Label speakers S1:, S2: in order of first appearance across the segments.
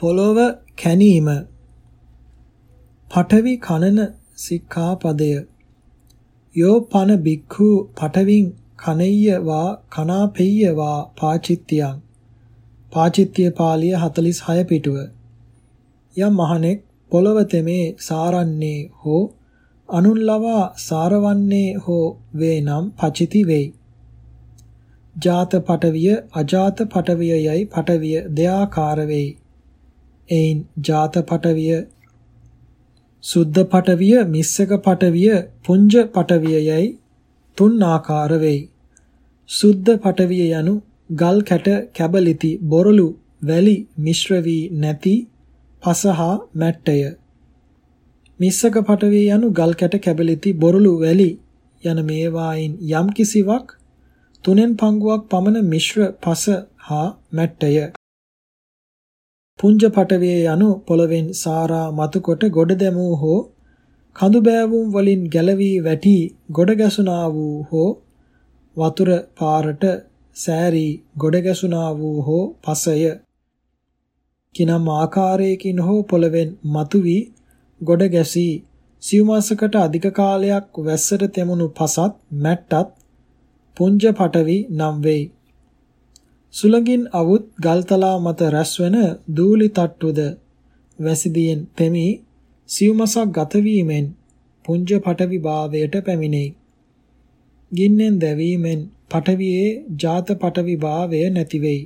S1: පොළොව කැනීම පඨවි කනන සික්ඛාපදය යෝ පන බික්ඛු පඨවින් කනෙය්‍ය වා කනාපෙය්‍ය වා පාචිත්‍යං පාචිත්‍ය පාළිය 46 පිටුව යම් මහණෙක් පොළව තෙමේ සාරන්නේ හෝ අනුන් ලවා සාරවන්නේ හෝ වේ නම් පචිති වෙයි. ජාත පටවිය අජාත පටවිය යයි පටවිය දෙආකාර වෙයි. එයින් ජාත පටවිය සුද්ධ පටවිය මිස්සක පටවිය පුංජ පටවිය යයි තුන් ආකාර වෙයි. සුද්ධ පටවිය යනු ගල් කැට කැබලිති බොරළු වැලි මිශ්‍ර වී නැති පසහා මැට්ටය මිස්සක පටවේ යනු ගල් කැට කැබලිති බොරළු වැලි යන මේවායින් යම් කිසිවක් තුනෙන් පංගුවක් පමණ මිශ්‍ර පස හා මැට්ටය පුංජ පටවේ යනු පොළවෙන් සාරා මතුකොට ගොඩ දැමූ හෝ කඳු බෑවුම් වලින් ගැලවී වැටි ගොඩ ගැසුණා වූ හෝ වතුර පාරට සෑරී ගොඩ ගැසුණා වූ හෝ පසය කිනම් ආකාරයකින් හෝ පොළවෙන් මතුවී ගොඩ ගැසී සිව්මාසකට අධික කාලයක් වැස්සට තෙමුණු පසත් මැට්ටත් පුංජ පටවි නම් වෙයි. සුළඟින් අවුත් ගල්තලා මත රැස්වෙන දූලි තට්ටුද වැසිදියෙන් තෙමි සිව්මසක් ගත වීමෙන් පුංජ පටවි භාවයට පැමිණෙයි. ගින්නෙන් දැවීමෙන් පටවියේ ජාත පටවි භාවය නැති වෙයි.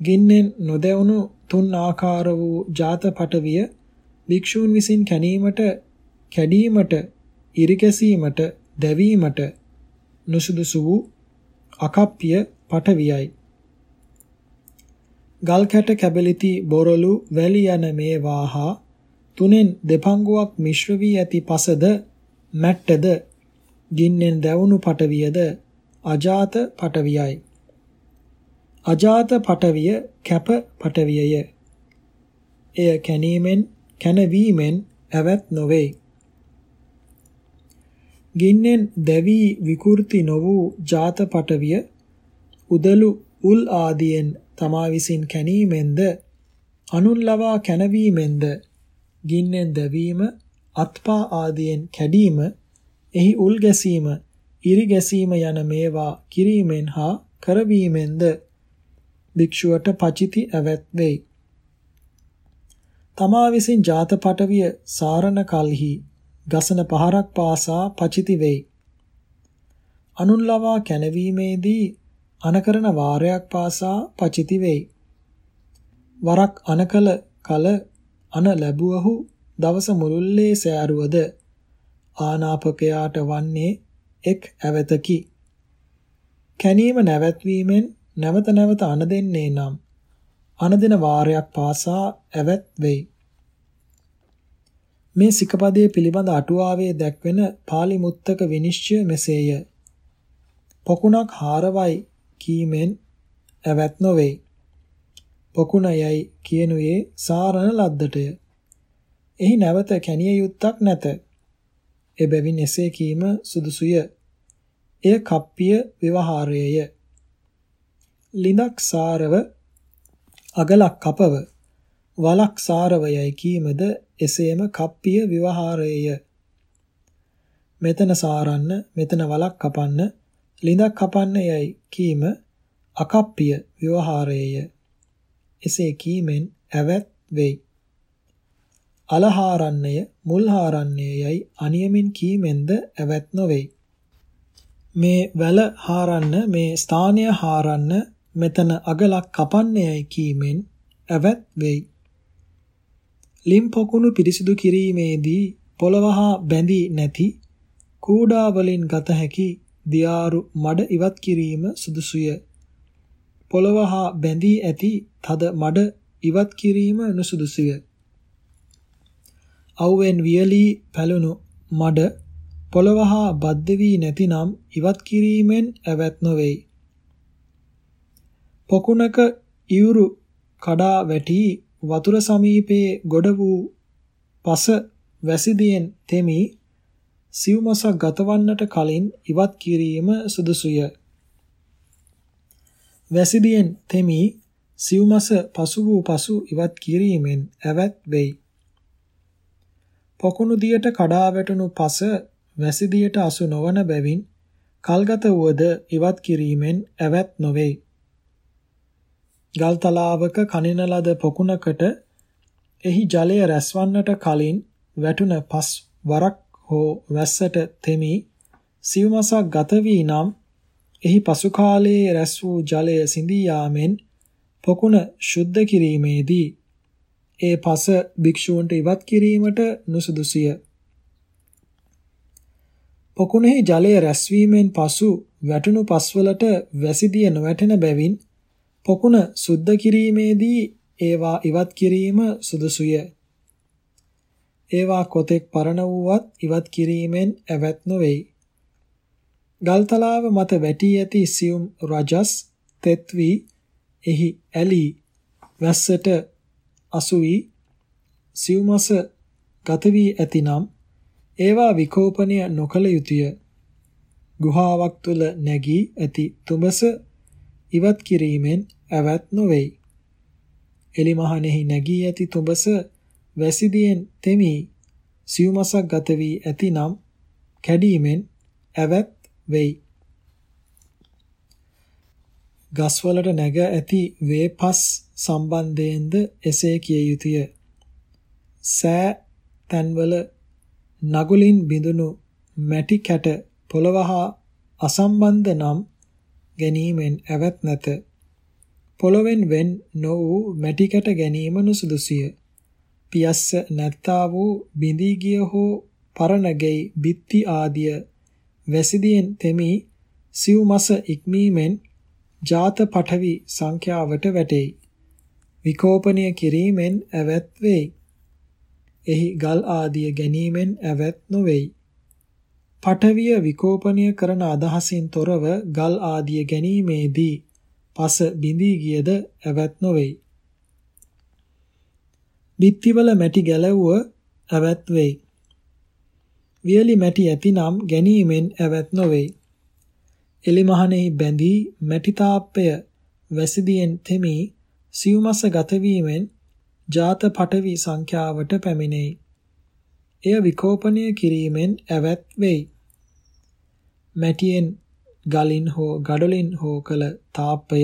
S1: ගින්නෙන් නොදැවුණු තුන් ආකාර වූ ජාත පටවිය භික්ෂූන් විසින් කැණීමට කැඩීමට ඉරිකැසීමට දැවීමට නුසුදුසු වූ අකප්පිය පටවියයි ගල් කැට කැබලිති බොරළු වැලි යන මේ වාහා තුනෙන් දෙපංගුවක් මිශ්‍ර වී ඇති පසද මැට්ටද ගින්නෙන් දැවුණු පටවියද අජාත පටවියයි අජාත පටවිය කැප පටවියය එය කැනීමෙන් කැනවීමෙන් ඇවත් නොවේ. ගින්නෙන් දැවි විකෘති නො වූ ජාත පටවිය උදලු උල් ආදියෙන් තමා විසින් කැනීමෙන්ද අනුන් ලවා කැනවීමෙන්ද ගින්නෙන් දැවීම අත්පා ආදියෙන් කැඩීම එහි උල් ගැසීම ඉරි ගැසීම යන මේවා කිරීමෙන් හා කරවීමෙන්ද භික්ෂුවට පචිති ඇවත් වෙයි. තමා විසින් ජාත පටවිය සාරණ කල්හි ගසන පහරක් පාසා පචිති වෙයි. අනුන් ලවා කැනවීමේදී අනකරන වාරයක් පාසා පචිති වෙයි. වරක් අනකල කල අන ලැබුවහු දවස මුළුල්ලේ සෑරුවද ආනාපකයාට වන්නේ එක් ඇවතකි. කැනීම නැවැත්වීමෙන් නැවත නැවත අන දෙන්නේ නම් අනදින වාරයක් පාසා ඇවත් වෙයි. මේ සිකපදයේ පිළිබඳ අටුවාවේ දැක්වෙන pāli මුත්තක විනිශ්චය මෙසේය. පොකුණක් හාරවයි කීමෙන් ඇවත් නොවේ. පොකුණයයි කියනුයේ සාරණ ලද්දටය. එහි නැවත කැණිය යුත්තක් නැත. එබැවින් එසේ කීම සුදුසුය. එය කප්පිය විවහාරයය. ලිඳක් සාරව අගලක් කපව වලක් සාරවයයි කීමද එසේම කප්පිය විවහාරයය මෙතන සාරන්න මෙතන වලක් කපන්න ලිඳක් කපන්න යයි කීම අකප්පිය විවහාරයය. එසේ කීමෙන් ඇවත් වෙයි. අලහාරන්නය මුල්හාරන්නය යයි අනියමින් කීමෙන්ද ඇවත් නොවේ මේ වැල හාරන්න මේ ස්ථානය හාරන්න මෙතන අගලක් කපන්නේයි කීමෙන් ඇවත් වෙයි. ලිම් පොකුණු පිරිසිදු කිරීමේදී පොළවහා බැඳී නැති කූඩා වලින් ගත හැකි දියාරු මඩ ඉවත් කිරීම සුදුසුය. පොළවහා බැඳී ඇති තද මඩ ඉවත් කිරීම නුසුදුසුය. අවුවෙන් වියලී පැලුණු මඩ පොළවහා බද්ධ වී නැතිනම් ඉවත් කිරීමෙන් ඇවත් නොවේයි. පොකුණක ඉවුරු කඩා වැටි වතුර සමීපයේ ගොඩ වූ පස වැසිදියෙන් තෙමි සිව්මසක් ගතවන්නට කලින් ඉවත් කිරීම සුදුසුය. වැසිදියෙන් තෙමි සිව්මස පසු වූ පසු ඉවත් කිරීමෙන් ඇවත් වෙයි. පොකුණු දියට කඩා වැටුණු පස වැසි දියට අසු නොවන බැවින් කල්ගත වූද ඉවත් කිරීමෙන් ඇවත් නොවේ. ගල් තලාවක කනින ලද පොකුණකට එහි ජලය රැස්වන්නට කලින් වැටුන පස් වරක් හෝ වැස්සට තෙමි සිව්මසක් ගත වී නම් එහි පසු කාලයේ රැස් වූ ජලය සිඳී යාමෙන් පොකුණ ශුද්ධ කිරීමේදී ඒ පස භික්ෂූන්ට ඉවත් කිරීමට නුසුදුසිය. පොකුණෙහි ජලය රැස්වීමෙන් පසු වැටුණු පස්වලට වැසිදිය නොවැටෙන බැවින් පොකුණ සුද්ධ කිරීමේදී ඒවා ඉවත් කිරීම සුදුසුය. ඒවා කොතෙක් පරණ වූවත් ඉවත් කිරීමෙන් ඇවත් නොවේයි. ගල්තලාව මත වැටි ඇති සියුම් රජස් තෙත් වී එහි ඇලී වැස්සට අසු වී සිව්මස ගත වී ඇතිනම් ඒවා විකෝපනය නොකළ යුතුය. ගුහාවක් තුල නැගී ඇති තුඹස ඉවත් කිරීමෙන් ඇවත් නොවේයි. එලිමහනෙහි නැගී ඇති තුඹස වැසිදියෙන් තෙමි සිව්මසක් ගත වී ඇතිනම් කැඩීමෙන් ඇවත් වෙයි. ගස්වලට නැග ඇති වේපස් සම්බන්ධයෙන්ද එසේ කිය යුතුය. සෑ තන්වල නගුලින් බිඳුණු මැටි කැට පොළවහා අසම්බන්ධ නම් ගැනීමෙන් ඇවත් නැත. පොළොවෙන් වෙන් නො වූ මැටි කැට ගැනීම නුසුදුසිය. පියස්ස නැත්තා වූ බිඳී ගිය හෝ පරණ ගෙයි බිත්ති ආදිය වැසිදියෙන් තෙමි සිව් මස ඉක්මීමෙන් ජාත පඨවි සංඛ්‍යාවට වැටෙයි. විකෝපනය කිරීමෙන් ඇවත් වෙයි. එහි ගල් ආදිය ගැනීමෙන් ඇවත් නොවේයි. පඨවිය විකෝපනය කරන අදහසින් තොරව ගල් ආදිය ගැනීමේදී පස බිඳී ගියද ඇවත් නොවේයි. බිත්තිවල මැටි ගැලවුව ඇවත් වෙයි. වියලි මැටි ඇතිනම් ගැනීමෙන් ඇවත් නොවේයි. එලිමහනෙහි බැඳී මැටි තාප්පය වැසිදියෙන් තෙමි සිව්මස ගත වීමෙන් ජාත පටවි සංඛ්‍යාවට පැමිණෙයි. එය විකෝපනය කිරීමෙන් ඇවත් වෙයි. මැටියෙන් ගලින් හෝ ගඩොලින් හෝ කළ තාප්පය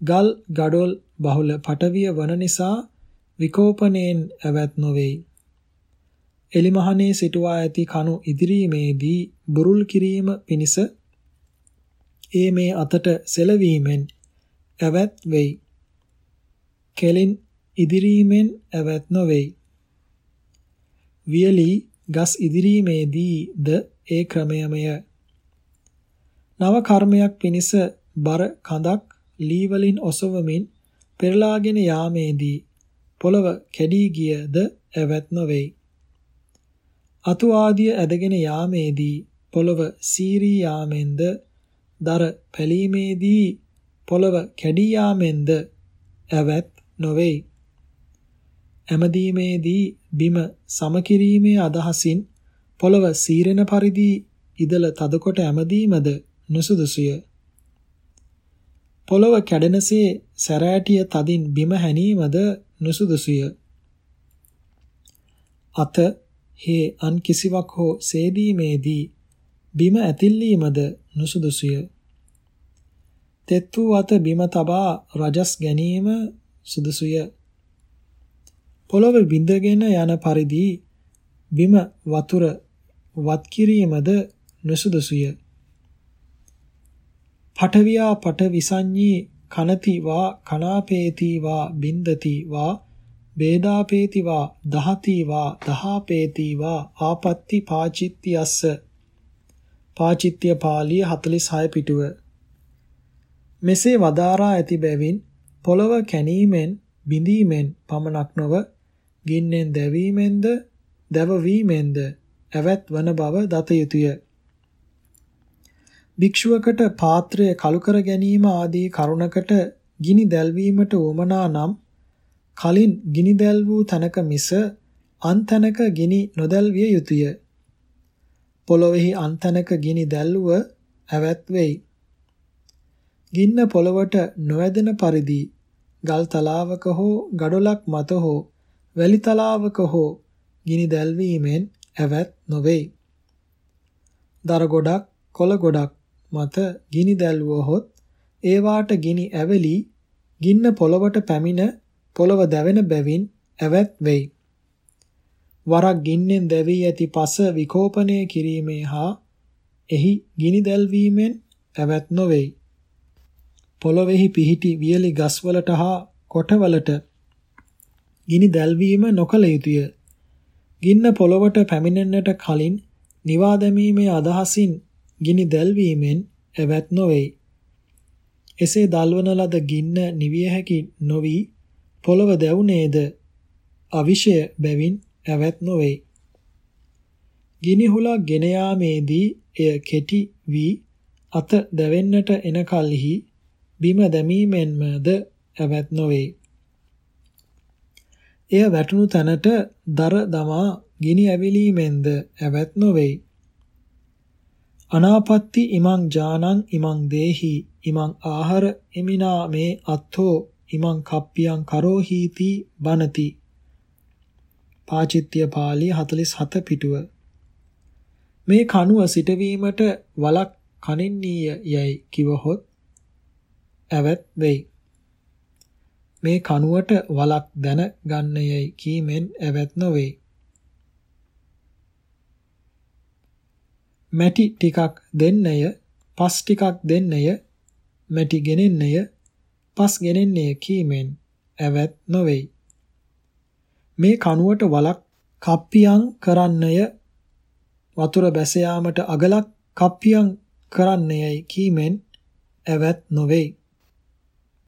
S1: ගල් ගඩොල් බහුල පටවිය වන නිසා විකෝපණයෙන් ඇවත් නොවේයි. එලිමහනේ සිටුවා ඇති කණු ඉදිරීමේදී බුරුල් කිරීම පිණිස ඒ මේ අතට සෙලවීමෙන් ඇවත් වෙයි. කෙලින් ඉදිරීමෙන් ඇවත් නොවේයි. වියලි ගස් ඉදිරීමේදීද ඒ ක්‍රමයමය. නව කර්මයක් පිණිස බර කඳක් ලී වලින් ඔසවමින් පෙරලාගෙන යාමේදී පොළව කැඩී ගියද ඇවත් නොවේයි. අතු ආදිය ඇදගෙන යාමේදී පොළව සීරී යාමෙන්ද දර පැලීමේදී පොළව කැඩී යාමෙන්ද ඇවත් නොවේයි. ඇමදීමේදී බිම සමකිරීමේ අදහසින් පොළව සීරෙන පරිදි ඉදල තදකොට ඇමදීමද නුසුදුසුය. පොළව කැඩෙනසේ සැරෑටිය තදින් බිම හැනීමද නුසුදුසුය. අත හේ අන් කිසිවක් හෝ සේදීමේදී බිම ඇතිල්ලීමද නුසුදුසුය. තෙත් වූ අත බිම තබා රජස් ගැනීම සුදුසුය. පොළොව බිඳගෙන යන පරිදි බිම වතුර වත් කිරීමද නුසුදුසුය. පඨවියා පඨ විසඤ්ඤී කනති වා කනාපේති වා බින්දති වා වේදාපේති වා දහති වා දහාපේති වා ආපත්‍ති පාචිත්‍යස්ස පාචිත්‍ය පාළිය 46 පිටුව මෙසේ වදාරා ඇති බැවින් පොළව කැණීමෙන් බිඳීමෙන් පමණක් නොව ගින්නෙන් දැවීමෙන්ද දැවවීමෙන්ද ඇවත් වන බව දත යුතුය. භික්ෂුවකට පාත්‍රය කලු කර ගැනීම ආදී කරුණකට ගිනි දැල්වීමට උවමනා නම් කලින් ගිනි දැල් වූ තැනක මිස අන් තැනක ගිනි නොදැල්විය යුතුය. පොළොවේහි අන් තැනක ගිනි දැල්ුව ඇවත් වෙයි. ගින්න පොළවට නොවැදෙන පරිදි ගල් තලාවක හෝ ගඩොලක් මත හෝ වැලි තලාවක හෝ ගිනි දැල්වීමෙන් ඇවත් නොවේ. දර ගොඩක් කොළ ගොඩක් මත ගිනි දැල්වුවහොත් ඒවාට ගිනි ඇවලි ගින්න පොළවට පැමිණ පොළව දැවෙන බැවින් ඇවත් වෙයි. වරක් ගින්නෙන් දැවී ඇති පස විකෝපනය කිරීමේ හා එහි ගිනි දැල්වීමෙන් ඇවත් නොවේයි. පොළොවේහි පිහිටි වියලි ගස්වලට හා කොටවලට ගිනි දැල්වීම නොකළ යුතුය. ගින්න පොළොවට පැමිණෙන්නට කලින් නිවා දැමීමේ අදහසින් ගිනි දැල්වීමෙන් ඇවත් නොවේයි. එසේ දල්වන ලද ගින්න නිවිය හැකි නොවි පොළව දැවුනේද අවිෂය බැවින් ඇවත් නොවේ. ගිනි හුලක් ගෙන යාමේදී එය කෙටි වී අත දැවෙන්නට එන කලෙහි බිම දැමීමෙන්මද ඇවත් නොවේ. එය වැටුණු තැනට දර දමා ගිනි ඇවිලීමෙන්ද ඇවත් නොවේයි. අනාපත්ති ඉමං ජානං ඉමං දේහි ඉමං ආහාර එමිනා මේ අත්ථෝ ඉමං කප්පියං කරෝහීති බනති. පාචිත්‍ය පාළි 47 පිටුව. මේ කණුව සිටවීමට වලක් කනින්නීය යයි කිවහොත් ඇවත් වෙයි. මේ කණුවට වලක් දැන ගන්නයයි කීමෙන් ඇවත් නොවේ. මැටි ටිකක් දෙන්නය පස් ටිකක් දෙන්නය මැටි ගෙනෙන්නය පස් ගෙනෙන්නය කීමෙන් ඇවත් නොවේයි. මේ කණුවට වලක් කප්පියම් කරන්නය වතුර බැස යාමට අගලක් කප්පියම් කරන්නයයි කීමෙන් ඇවත් නොවේයි.